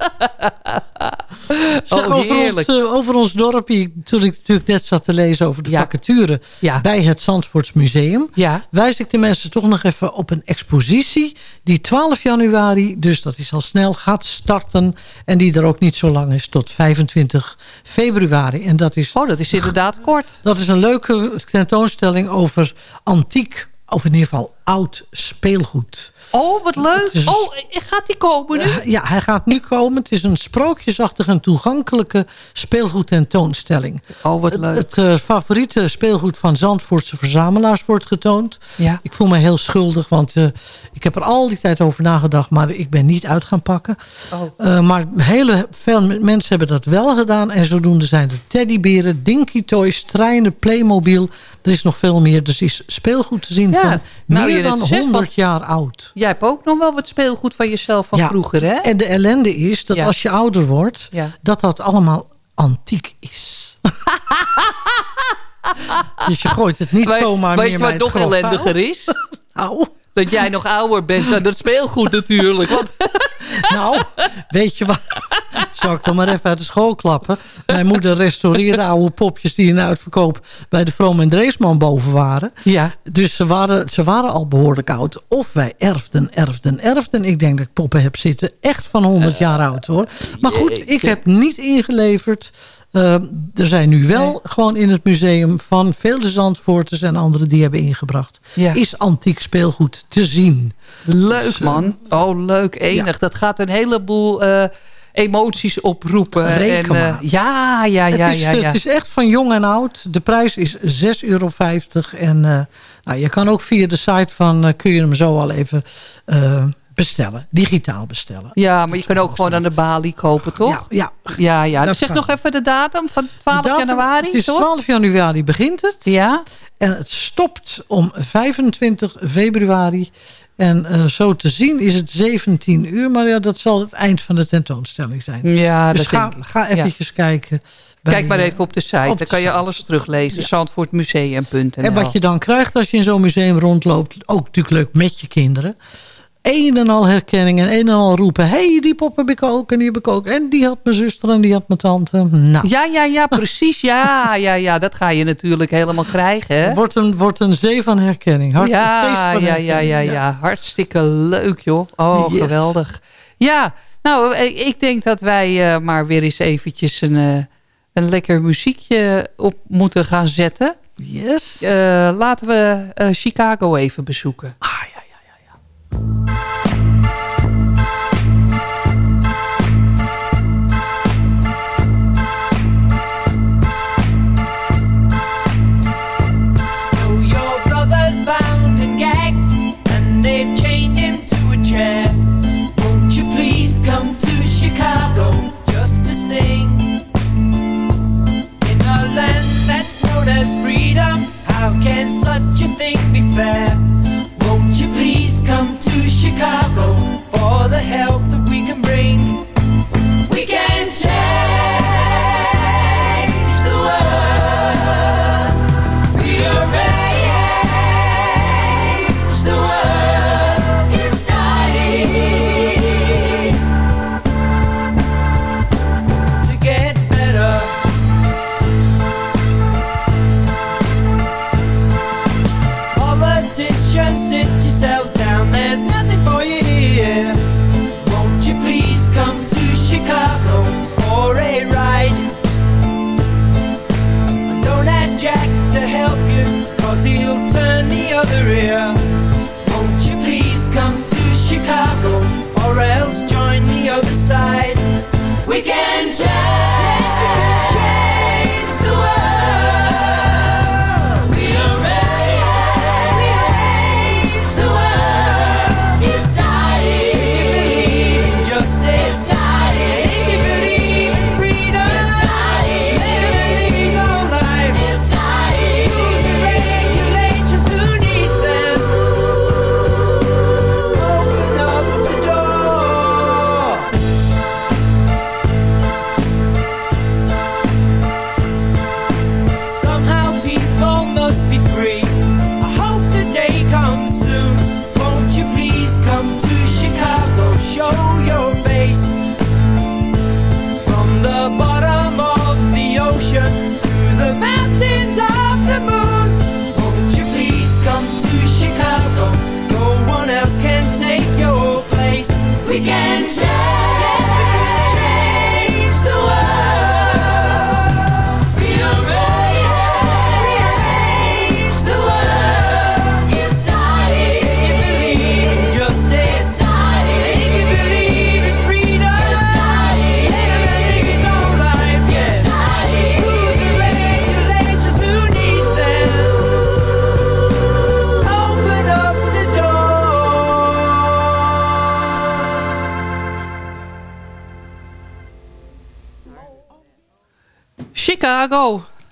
Zeg, oh, over, ons, over ons dorpje, toen ik natuurlijk net zat te lezen over de vacature bij het Zandvoorts Museum, wijs ik de mensen toch nog even op een expositie die 12 januari, dus dat is al snel, gaat starten en die er ook niet zo lang is tot 25 februari. En dat is, oh, dat is inderdaad kort. Dat is een leuke tentoonstelling over antiek, of in ieder geval oud speelgoed. Oh, wat leuk. Is- Oh, gaat die komen nu? Ja, hij gaat nu komen. Het is een sprookjesachtige en toegankelijke speelgoedtentoonstelling. Oh, wat leuk. Het, het, eh, favoriete speelgoed van Zandvoortse verzamelaars wordt getoond. Ja. Ik voel me heel schuldig, want eh, ik heb er al die tijd over nagedacht... maar ik ben niet uit gaan pakken. Oh. Eh, maar hele veel mensen hebben dat wel gedaan. En zodoende zijn er teddyberen, dinky toys, treinen, Playmobil. Er is nog veel meer. Dus is speelgoed te zien Ja, van nou, meer dan zegt, 100 want- jaar oud. Jij hebt ook nog wel wat speelgoed van jezelf van Ja, vroeger, hè? En de ellende is dat Ja. als je ouder wordt... Ja. dat dat allemaal antiek is. dus je gooit het niet Weet- zomaar weet meer je bij wat nog ellendiger is? Nou. Dat jij nog ouder bent dan dat speelgoed natuurlijk. Want Nou, weet je wat? Zal ik dan maar even uit de school klappen? Mijn moeder restaureerde oude popjes die in uitverkoop... bij de Vroom en Dreesman boven waren. Ja. Dus ze waren, ze waren al behoorlijk oud. Of wij erfden, erfden, erfden. Ik denk dat ik poppen heb zitten echt van 100 jaar oud hoor. Maar goed, ik heb niet ingeleverd. Uh, er zijn nu wel gewoon in het museum van vele Zandvoorters en anderen die hebben ingebracht. Ja. Is antiek speelgoed te zien. leuk Dus, eh, man. Oh, leuk. Enig. Dat gaat een heleboel eh, emoties oproepen. Reken En, eh, ja, ja, ja, het, is, ja, ja. het is echt van jong en oud. De prijs is 6,50 euro. En eh, nou, je kan ook via de site van... eh, kun je hem zo al even eh, bestellen. Digitaal bestellen. Ja, maar je kan ook gewoon aan de balie kopen, toch? Ja, ja. ja, dat Zeg kan. nog even de datum van 12 De datum- januari, Het is toch? 12 januari begint het. Ja. En het stopt om 25 februari. En eh, zo te zien is het 17 uur. Maar ja, dat zal het eind van de tentoonstelling zijn. Ja, dus dat ga, denk ik. ga eventjes kijken. Kijk maar even op de site. op Dan kan je site. alles teruglezen. Zandvoortmuseum.nl En wat je dan krijgt als je in zo'n museum rondloopt... ook natuurlijk leuk met je kinderen... een en al herkenning en een en al roepen... hey, die pop heb ik ook en die heb ik ook. En die had mijn zuster en die had mijn tante. Nou, Ja, ja, ja, precies. Ja, ja, ja, dat ga je natuurlijk helemaal krijgen. Hè? wordt een, wordt een zee van herkenning. Hartstikke feest Ja, van ja, ja, ja, ja. Hartstikke leuk, joh. Oh, Yes. geweldig. Ja, nou, ik ik denk dat wij eh, maar weer eens eventjes een, eh, een lekker muziekje op moeten gaan zetten. Yes. Eh, laten we eh, Chicago even bezoeken. Ah,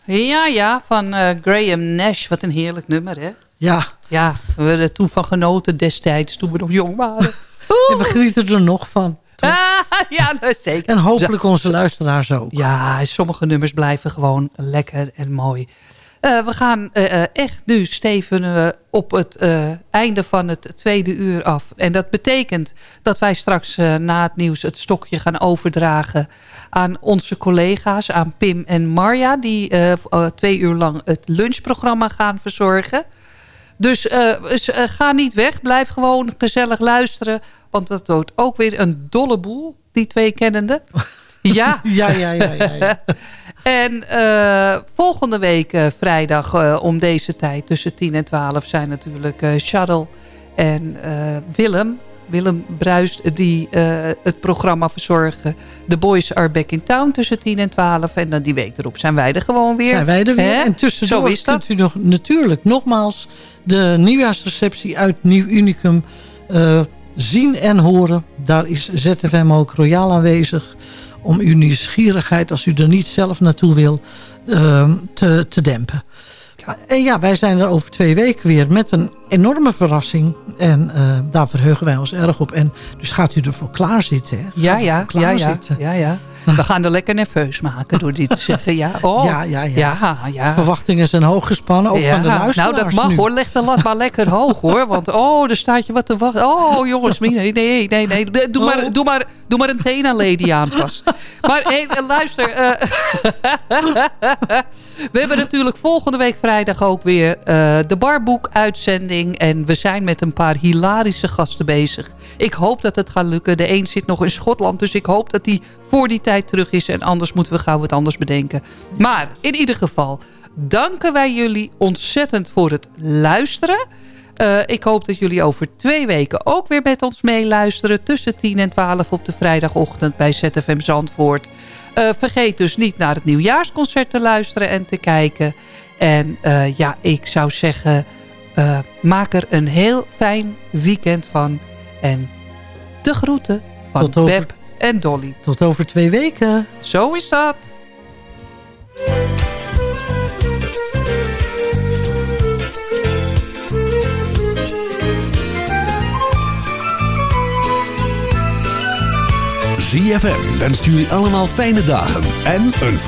Ja, ja, van eh, Graham Nash. Wat een heerlijk nummer, hè? Ja. Ja, we hebben er toen van genoten destijds, toen we nog jong waren. En we genieten er nog van. Ah, ja, is zeker. En hopelijk onze luisteraars ook. Ja, sommige nummers blijven gewoon lekker en mooi. Eh, we gaan eh, eh, echt nu, Steven, eh, op het einde van het tweede uur af. En dat betekent dat wij straks na het nieuws het stokje gaan overdragen aan onze collega's, aan Pim en Marja, die twee uur lang het lunchprogramma gaan verzorgen. Dus dus, ga niet weg, blijf gewoon gezellig luisteren, want dat wordt ook weer een dolle boel, die twee kennende. Ja. Ja, ja, ja, ja, ja. En eh, volgende week eh, vrijdag eh, om deze tijd tussen 10 en 12 zijn natuurlijk Shuttle en Willem. Willem Bruist die het programma verzorgen. The Boys Are Back in Town tussen 10 en 12. En dan die week erop zijn wij er gewoon weer. Zijn wij er weer. Hè? En tussendoor Zo is dat. kunt u nog natuurlijk nogmaals de nieuwjaarsreceptie uit Nieuw Unicum zien en horen. Daar is ZFM ook royaal aanwezig om uw nieuwsgierigheid, als u er niet zelf naartoe wil, eh, te, te dempen. En ja, wij zijn er over twee weken weer met een enorme verrassing. En eh, daar verheugen wij ons erg op. En dus gaat u ervoor klaarzitten. Hè? Ja, ja, ja, ja, ja, ja. We gaan er lekker nerveus maken door dit te zeggen. Ja, oh. Ja, ja, ja. ja, ja. Verwachtingen zijn hoog gespannen, ook Ja, van de luisteraars Nou, dat mag nu. hoor. Leg de lat maar lekker hoog hoor. Want oh, daar staat je wat te wachten. Oh, jongens. Nee, nee, nee. nee. Doe, maar, doe, maar, doe maar een Tena Lady aan vast. Maar hey, luister. eh, we hebben natuurlijk volgende week vrijdag ook weer eh, de barboek-uitzending. En we zijn met een paar hilarische gasten bezig. Ik hoop dat het gaat lukken. De een zit nog in Schotland. Dus ik hoop dat die voor die tijd terug is. En anders moeten we gauw wat anders bedenken. Maar in ieder geval danken wij jullie ontzettend voor het luisteren. Eh, ik hoop dat jullie over twee weken ook weer met ons meeluisteren. Tussen 10 en 12 op de vrijdagochtend bij ZFM Zandvoort. Eh, vergeet dus niet naar het nieuwjaarsconcert te luisteren en te kijken. En eh, ja, ik zou zeggen, maak er een heel fijn weekend van. En de groeten van Tot over- Beb en Dolly. Tot over twee weken. Zo is dat. ZFM wenst jullie allemaal fijne dagen en een voorspoedig